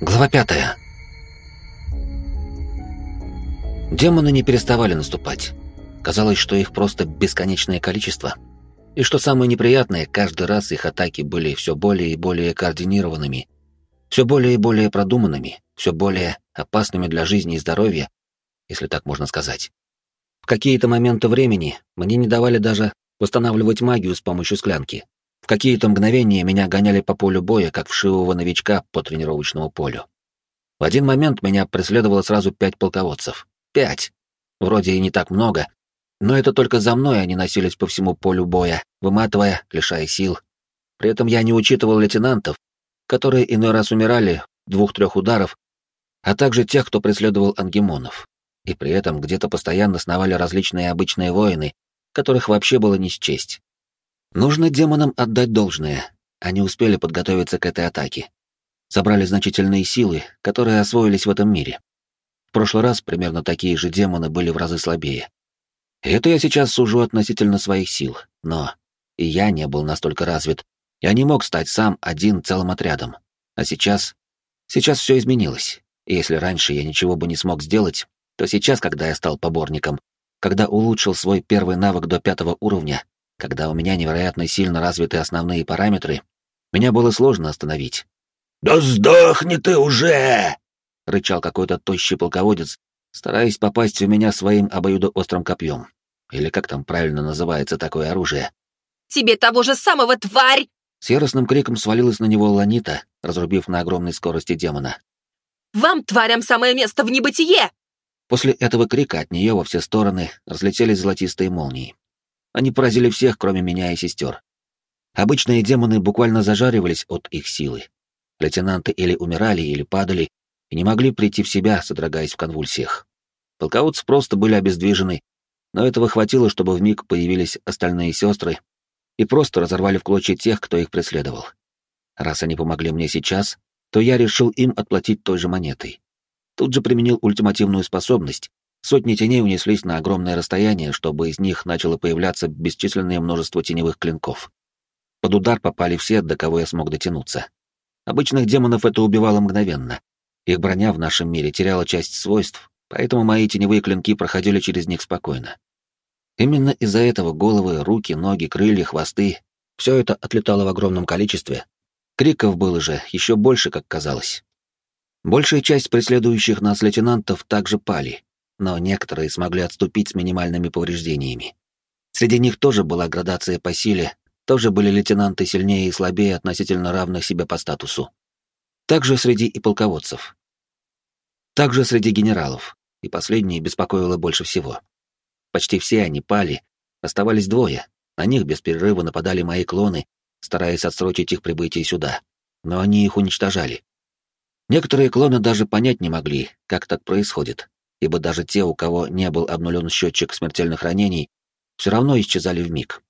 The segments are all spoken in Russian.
Глава пятая. Демоны не переставали наступать. Казалось, что их просто бесконечное количество. И что самое неприятное, каждый раз их атаки были все более и более координированными, все более и более продуманными, все более опасными для жизни и здоровья, если так можно сказать. В какие-то моменты времени мне не давали даже восстанавливать магию с помощью склянки. В какие-то мгновения меня гоняли по полю боя, как вшивого новичка по тренировочному полю. В один момент меня преследовало сразу пять полководцев. Пять! Вроде и не так много, но это только за мной они носились по всему полю боя, выматывая, лишая сил. При этом я не учитывал лейтенантов, которые иной раз умирали двух-трех ударов, а также тех, кто преследовал ангемонов. И при этом где-то постоянно сновали различные обычные воины, которых вообще было не счесть. Нужно демонам отдать должное. Они успели подготовиться к этой атаке. Собрали значительные силы, которые освоились в этом мире. В прошлый раз примерно такие же демоны были в разы слабее. Это я сейчас сужу относительно своих сил, но и я не был настолько развит. Я не мог стать сам один целым отрядом. А сейчас... Сейчас все изменилось. И если раньше я ничего бы не смог сделать, то сейчас, когда я стал поборником, когда улучшил свой первый навык до пятого уровня, когда у меня невероятно сильно развиты основные параметры, меня было сложно остановить. «Да сдохни ты уже!» — рычал какой-то тощий полководец, стараясь попасть в меня своим обоюдоострым копьем. Или как там правильно называется такое оружие? «Тебе того же самого, тварь!» С яростным криком свалилась на него Ланита, разрубив на огромной скорости демона. «Вам, тварям, самое место в небытие!» После этого крика от нее во все стороны разлетелись золотистые молнии. Они поразили всех, кроме меня и сестер. Обычные демоны буквально зажаривались от их силы. Лейтенанты или умирали, или падали, и не могли прийти в себя, содрогаясь в конвульсиях. Полководцы просто были обездвижены, но этого хватило, чтобы вмиг появились остальные сестры и просто разорвали в клочья тех, кто их преследовал. Раз они помогли мне сейчас, то я решил им отплатить той же монетой. Тут же применил ультимативную способность, Сотни теней унеслись на огромное расстояние, чтобы из них начало появляться бесчисленное множество теневых клинков. Под удар попали все, до кого я смог дотянуться. Обычных демонов это убивало мгновенно. Их броня в нашем мире теряла часть свойств, поэтому мои теневые клинки проходили через них спокойно. Именно из-за этого головы, руки, ноги, крылья, хвосты — все это отлетало в огромном количестве. Криков было же еще больше, как казалось. Большая часть преследующих нас лейтенантов также пали, но некоторые смогли отступить с минимальными повреждениями. Среди них тоже была градация по силе, тоже были лейтенанты сильнее и слабее относительно равных себе по статусу. Также среди и полководцев. Также среди генералов, и последние беспокоило больше всего. Почти все они пали, оставались двое, на них без перерыва нападали мои клоны, стараясь отсрочить их прибытие сюда, но они их уничтожали. Некоторые клоны даже понять не могли, как так происходит, ибо даже те, у кого не был обнулен счетчик смертельных ранений, все равно исчезали в миг.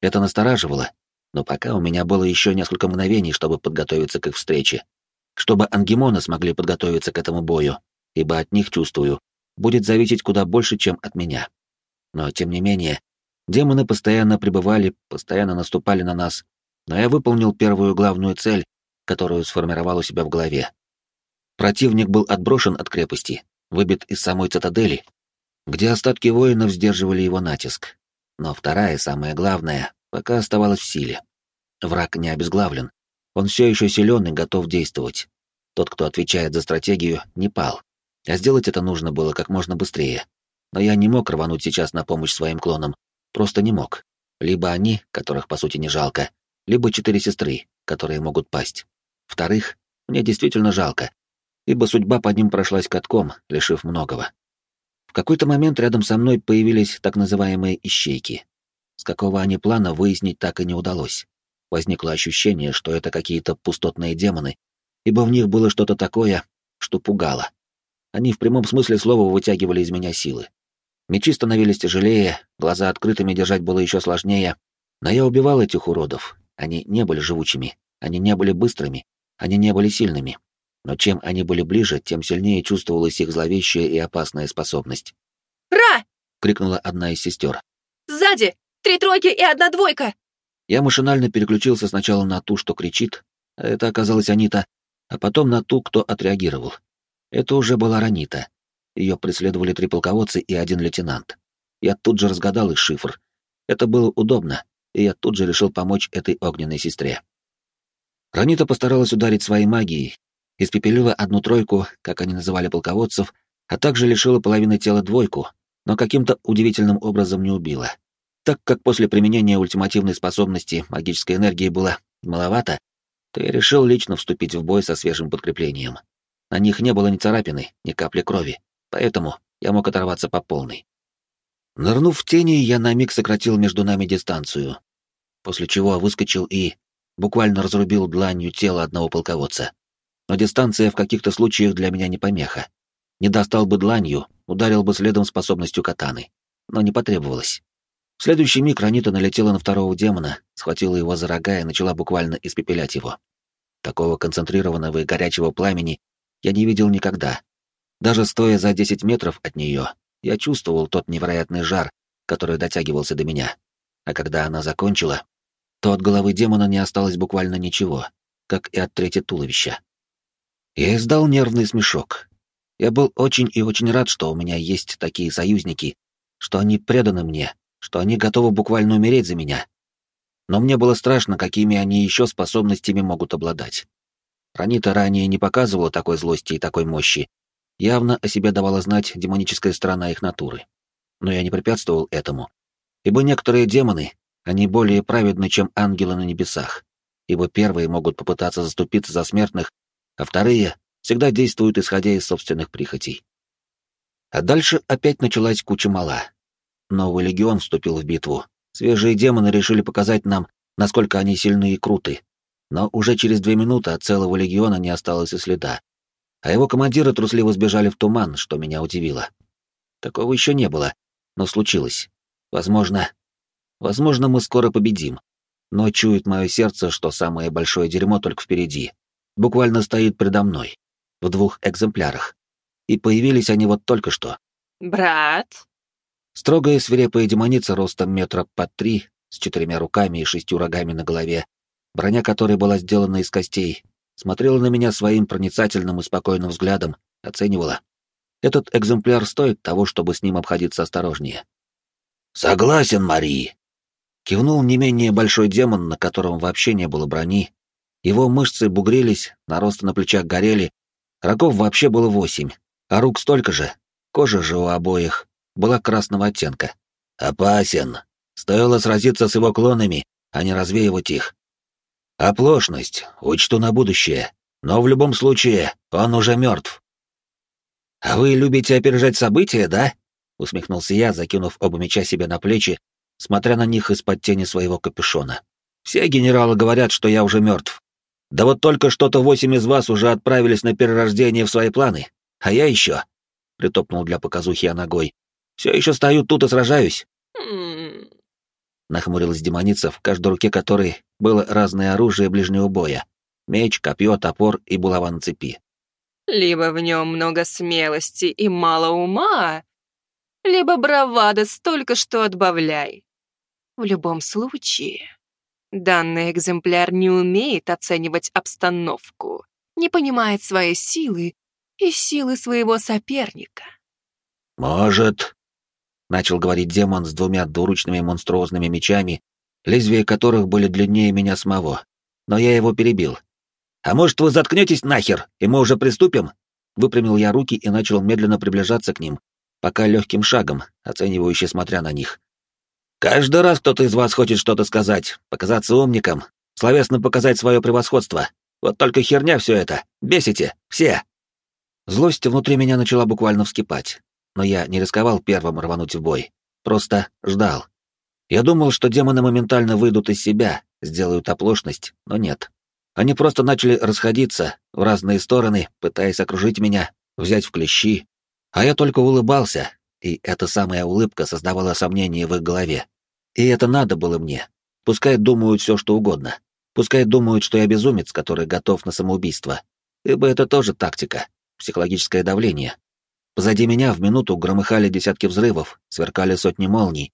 Это настораживало, но пока у меня было еще несколько мгновений, чтобы подготовиться к их встрече, чтобы ангемоны смогли подготовиться к этому бою, ибо от них, чувствую, будет зависеть куда больше, чем от меня. Но, тем не менее, демоны постоянно пребывали, постоянно наступали на нас, но я выполнил первую главную цель, которую сформировал у себя в голове. Противник был отброшен от крепости, выбит из самой цитадели, где остатки воинов сдерживали его натиск. Но вторая, самая главная, пока оставалась в силе. Враг не обезглавлен. Он все еще силен и готов действовать. Тот, кто отвечает за стратегию, не пал. А сделать это нужно было как можно быстрее. Но я не мог рвануть сейчас на помощь своим клонам. Просто не мог. Либо они, которых по сути не жалко, либо четыре сестры, которые могут пасть. Вторых, мне действительно жалко, ибо судьба под ним прошлась катком, лишив многого. В какой-то момент рядом со мной появились так называемые ищейки. С какого они плана выяснить так и не удалось. Возникло ощущение, что это какие-то пустотные демоны, ибо в них было что-то такое, что пугало. Они в прямом смысле слова вытягивали из меня силы. Мечи становились тяжелее, глаза открытыми держать было еще сложнее, но я убивал этих уродов. Они не были живучими, они не были быстрыми, они не были сильными но чем они были ближе, тем сильнее чувствовалась их зловещая и опасная способность. «Ра!» — крикнула одна из сестер. «Сзади! Три тройки и одна двойка!» Я машинально переключился сначала на ту, что кричит, а это оказалась Анита, а потом на ту, кто отреагировал. Это уже была Ранита. Ее преследовали три полководца и один лейтенант. Я тут же разгадал их шифр. Это было удобно, и я тут же решил помочь этой огненной сестре. Ранита постаралась ударить своей магией, испепелила одну тройку, как они называли полководцев, а также лишила половины тела двойку, но каким-то удивительным образом не убила. Так как после применения ультимативной способности магической энергии было маловато, то я решил лично вступить в бой со свежим подкреплением. На них не было ни царапины, ни капли крови, поэтому я мог оторваться по полной. Нырнув в тени, я на миг сократил между нами дистанцию, после чего выскочил и буквально разрубил дланью тело одного полководца. Но дистанция в каких-то случаях для меня не помеха. Не достал бы дланью, ударил бы следом способностью катаны. Но не потребовалось. В следующий миг Ранита налетела на второго демона, схватила его за рога и начала буквально испепелять его. Такого концентрированного и горячего пламени я не видел никогда. Даже стоя за 10 метров от нее, я чувствовал тот невероятный жар, который дотягивался до меня. А когда она закончила, то от головы демона не осталось буквально ничего, как и от трети туловища. Я издал нервный смешок. Я был очень и очень рад, что у меня есть такие союзники, что они преданы мне, что они готовы буквально умереть за меня. Но мне было страшно, какими они еще способностями могут обладать. Ранита ранее не показывала такой злости и такой мощи. Явно о себе давала знать демоническая сторона их натуры. Но я не препятствовал этому. Ибо некоторые демоны, они более праведны, чем ангелы на небесах. Ибо первые могут попытаться заступиться за смертных, а вторые всегда действуют исходя из собственных прихотей. А дальше опять началась куча мала. Новый легион вступил в битву. Свежие демоны решили показать нам, насколько они сильны и круты. Но уже через две минуты от целого легиона не осталось и следа. А его командиры трусливо сбежали в туман, что меня удивило. Такого еще не было, но случилось. Возможно... Возможно, мы скоро победим. Но чует мое сердце, что самое большое дерьмо только впереди. Буквально стоит предо мной. В двух экземплярах. И появились они вот только что. «Брат?» Строгая свирепая демоница ростом метра под три, с четырьмя руками и шестью рогами на голове, броня которой была сделана из костей, смотрела на меня своим проницательным и спокойным взглядом, оценивала. Этот экземпляр стоит того, чтобы с ним обходиться осторожнее. «Согласен, Мари!» Кивнул не менее большой демон, на котором вообще не было брони. Его мышцы бугрились, наросты на плечах горели, рогов вообще было восемь, а рук столько же, кожа же у обоих была красного оттенка. «Опасен. Стоило сразиться с его клонами, а не развеивать их. Оплошность, учту на будущее, но в любом случае он уже мертв». «А вы любите опережать события, да?» — усмехнулся я, закинув оба меча себе на плечи, смотря на них из-под тени своего капюшона. «Все генералы говорят, что я уже мертв. Да вот только что-то восемь из вас уже отправились на перерождение в свои планы, а я еще...» — притопнул для показухи я ногой, все еще стою тут и сражаюсь. М-м. Нахмурилась демоница, в каждой руке которой было разное оружие ближнего боя. Меч, копье, топор и булава на цепи. Либо в нем много смелости и мало ума, либо бравада столько, что отбавляй. В любом случае, данный экземпляр не умеет оценивать обстановку, не понимает своей силы и силы своего соперника. «Может, начал говорить демон с двумя двуручными монструозными мечами, лезвия которых были длиннее меня самого. Но я его перебил. «А может, вы заткнетесь нахер, и мы уже приступим?» Выпрямил я руки и начал медленно приближаться к ним, пока легким шагом, оценивающе смотря на них. «Каждый раз кто-то из вас хочет что-то сказать, показаться умником, словесно показать свое превосходство. Вот только херня все это. Бесите, все!» Злость внутри меня начала буквально вскипать но я не рисковал первым рвануть в бой. Просто ждал. Я думал, что демоны моментально выйдут из себя, сделают оплошность, но нет. Они просто начали расходиться в разные стороны, пытаясь окружить меня, взять в клещи. А я только улыбался, и эта самая улыбка создавала сомнения в их голове. И это надо было мне. Пускай думают все, что угодно. Пускай думают, что я безумец, который готов на самоубийство. Ибо это тоже тактика, психологическое давление. Позади меня в минуту громыхали десятки взрывов, сверкали сотни молний,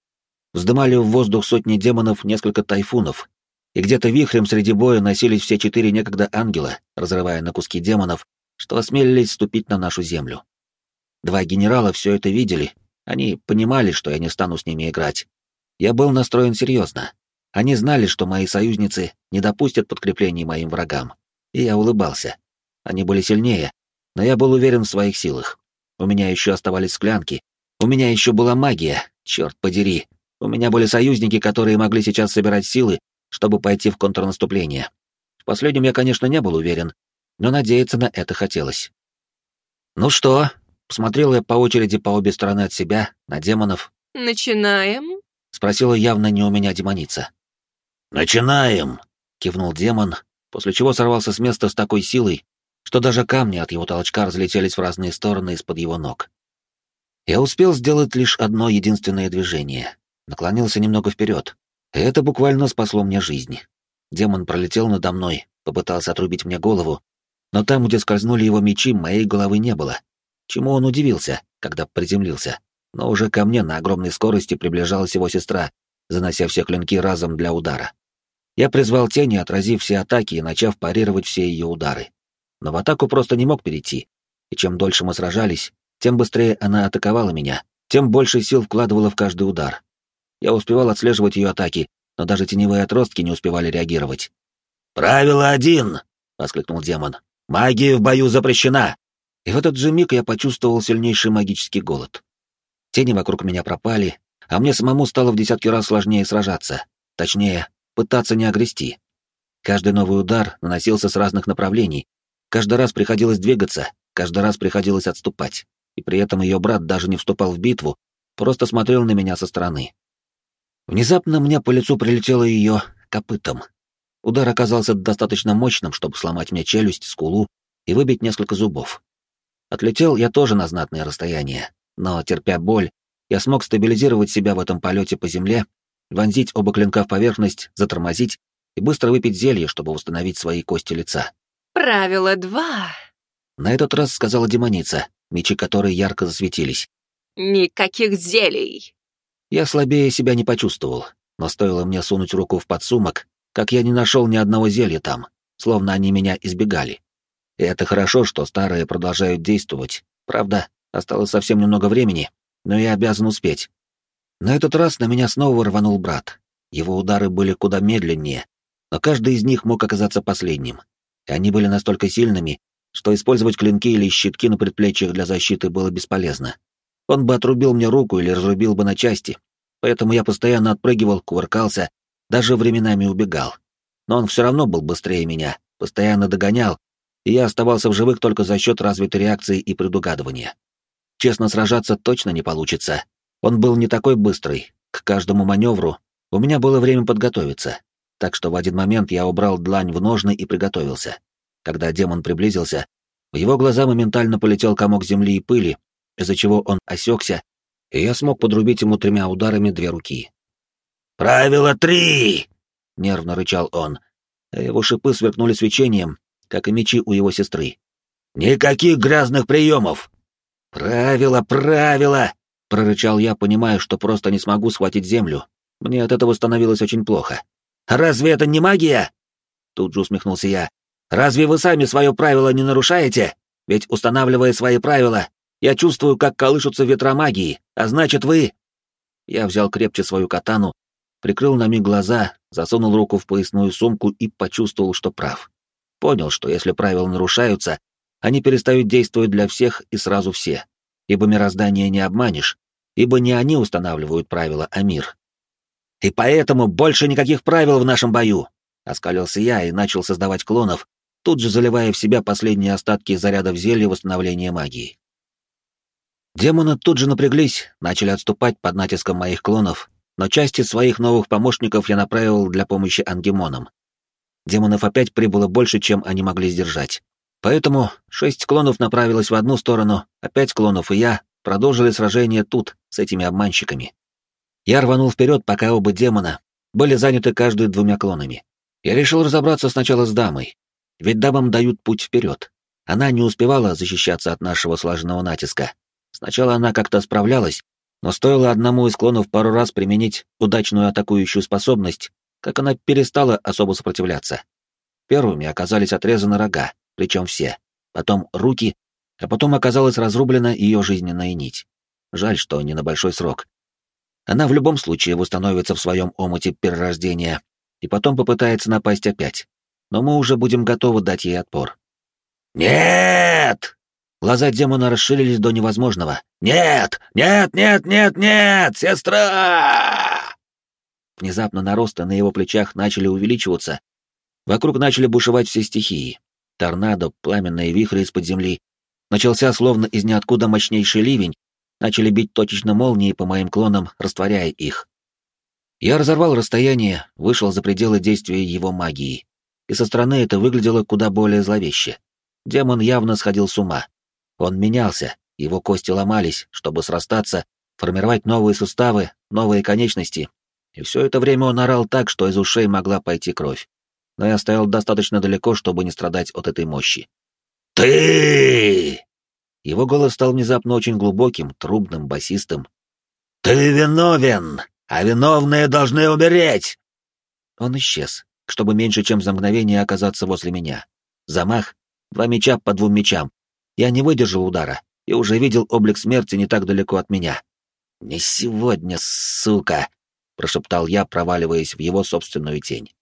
вздымали в воздух сотни демонов несколько тайфунов. и где-то вихрем среди боя носились все четыре некогда ангела, разрывая на куски демонов, что осмелились ступить на нашу землю. Два генерала все это видели, они понимали, что я не стану с ними играть. Я был настроен серьезно. Они знали, что мои союзницы не допустят подкреплений моим врагам. И я улыбался. Они были сильнее, но я был уверен в своих силах. У меня еще оставались склянки. У меня еще была магия, черт подери. У меня были союзники, которые могли сейчас собирать силы, чтобы пойти в контрнаступление. В последнем я, конечно, не был уверен, но надеяться на это хотелось. «Ну что?» — посмотрел я по очереди по обе стороны от себя, на демонов. «Начинаем?» — спросила явно не у меня демоница. «Начинаем!» — кивнул демон, после чего сорвался с места с такой силой, что даже камни от его толчка разлетелись в разные стороны из-под его ног. Я успел сделать лишь одно единственное движение. Наклонился немного вперед, и это буквально спасло мне жизнь. Демон пролетел надо мной, попытался отрубить мне голову, но там, где скользнули его мечи, моей головы не было. Чему он удивился, когда приземлился. Но уже ко мне на огромной скорости приближалась его сестра, занося все клинки разом для удара. Я призвал тени, отразив все атаки и начав парировать все ее удары. Но в атаку просто не мог перейти. И чем дольше мы сражались, тем быстрее она атаковала меня, тем больше сил вкладывала в каждый удар. Я успевал отслеживать ее атаки, но даже теневые отростки не успевали реагировать. «Правило один!» — воскликнул демон. «Магия в бою запрещена!» И в этот же миг я почувствовал сильнейший магический голод. Тени вокруг меня пропали, а мне самому стало в десятки раз сложнее сражаться. Точнее, пытаться не огрести. Каждый новый удар наносился с разных направлений, каждый раз приходилось двигаться, каждый раз приходилось отступать, и при этом ее брат даже не вступал в битву, просто смотрел на меня со стороны. Внезапно мне по лицу прилетело ее копытом. Удар оказался достаточно мощным, чтобы сломать мне челюсть, скулу и выбить несколько зубов. Отлетел я тоже на знатное расстояние, но, терпя боль, я смог стабилизировать себя в этом полете по земле, вонзить оба клинка в поверхность, затормозить и быстро выпить зелье, чтобы восстановить свои кости лица. «Правило два», — на этот раз сказала демоница, мечи которой ярко засветились. «Никаких зелий!» Я слабее себя не почувствовал, но стоило мне сунуть руку в подсумок, как я не нашел ни одного зелья там, словно они меня избегали. И это хорошо, что старые продолжают действовать. Правда, осталось совсем немного времени, но я обязан успеть. На этот раз на меня снова рванул брат. Его удары были куда медленнее, но каждый из них мог оказаться последним. И они были настолько сильными, что использовать клинки или щитки на предплечьях для защиты было бесполезно. Он бы отрубил мне руку или разрубил бы на части, поэтому я постоянно отпрыгивал, кувыркался, даже временами убегал. Но он все равно был быстрее меня, постоянно догонял, и я оставался в живых только за счет развитой реакции и предугадывания. Честно сражаться точно не получится. Он был не такой быстрый. К каждому маневру у меня было время подготовиться. Так что в один момент я убрал длань в ножны и приготовился. Когда демон приблизился, в его глаза моментально полетел комок земли и пыли, из-за чего он осекся, и я смог подрубить ему тремя ударами две руки. «Правило три!» — нервно рычал он, а его шипы сверкнули свечением, как и мечи у его сестры. «Никаких грязных приемов! «Правило, правило!» — прорычал я, понимая, что просто не смогу схватить землю. Мне от этого становилось очень плохо. «Разве это не магия?» Тут же усмехнулся я. «Разве вы сами свое правило не нарушаете? Ведь, устанавливая свои правила, я чувствую, как колышутся ветра магии, а значит, вы...» Я взял крепче свою катану, прикрыл на миг глаза, засунул руку в поясную сумку и почувствовал, что прав. Понял, что если правила нарушаются, они перестают действовать для всех и сразу все, ибо мироздание не обманешь, ибо не они устанавливают правила, а мир. «И поэтому больше никаких правил в нашем бою!» — оскалился я и начал создавать клонов, тут же заливая в себя последние остатки зарядов зелья восстановления магии. Демоны тут же напряглись, начали отступать под натиском моих клонов, но части своих новых помощников я направил для помощи ангемонам. Демонов опять прибыло больше, чем они могли сдержать. Поэтому шесть клонов направилось в одну сторону, а пять клонов и я продолжили сражение тут, с этими обманщиками. Я рванул вперед, пока оба демона были заняты каждый двумя клонами. Я решил разобраться сначала с дамой, ведь дамам дают путь вперед. Она не успевала защищаться от нашего слаженного натиска. Сначала она как-то справлялась, но стоило одному из клонов пару раз применить удачную атакующую способность, как она перестала особо сопротивляться. Первыми оказались отрезаны рога, причем все, потом руки, а потом оказалась разрублена ее жизненная нить. Жаль, что не на большой срок. Она в любом случае восстановится в своем омуте перерождения и потом попытается напасть опять. Но мы уже будем готовы дать ей отпор. «Нет!» Глаза демона расширились до невозможного. «Нет! Нет! Нет! Нет! Нет! Сестра!» Внезапно наросты на его плечах начали увеличиваться. Вокруг начали бушевать все стихии. Торнадо, пламенные вихри из-под земли. Начался словно из ниоткуда мощнейший ливень, начали бить точечно молнии по моим клонам, растворяя их. Я разорвал расстояние, вышел за пределы действия его магии, и со стороны это выглядело куда более зловеще. Демон явно сходил с ума. Он менялся, его кости ломались, чтобы срастаться, формировать новые суставы, новые конечности, и все это время он орал так, что из ушей могла пойти кровь. Но я стоял достаточно далеко, чтобы не страдать от этой мощи. «Ты!» Его голос стал внезапно очень глубоким, трубным, басистым. «Ты виновен, а виновные должны умереть!» Он исчез, чтобы меньше чем за мгновение оказаться возле меня. Замах, два меча по двум мечам. Я не выдержал удара и уже видел облик смерти не так далеко от меня. «Не сегодня, сука!» — прошептал я, проваливаясь в его собственную тень.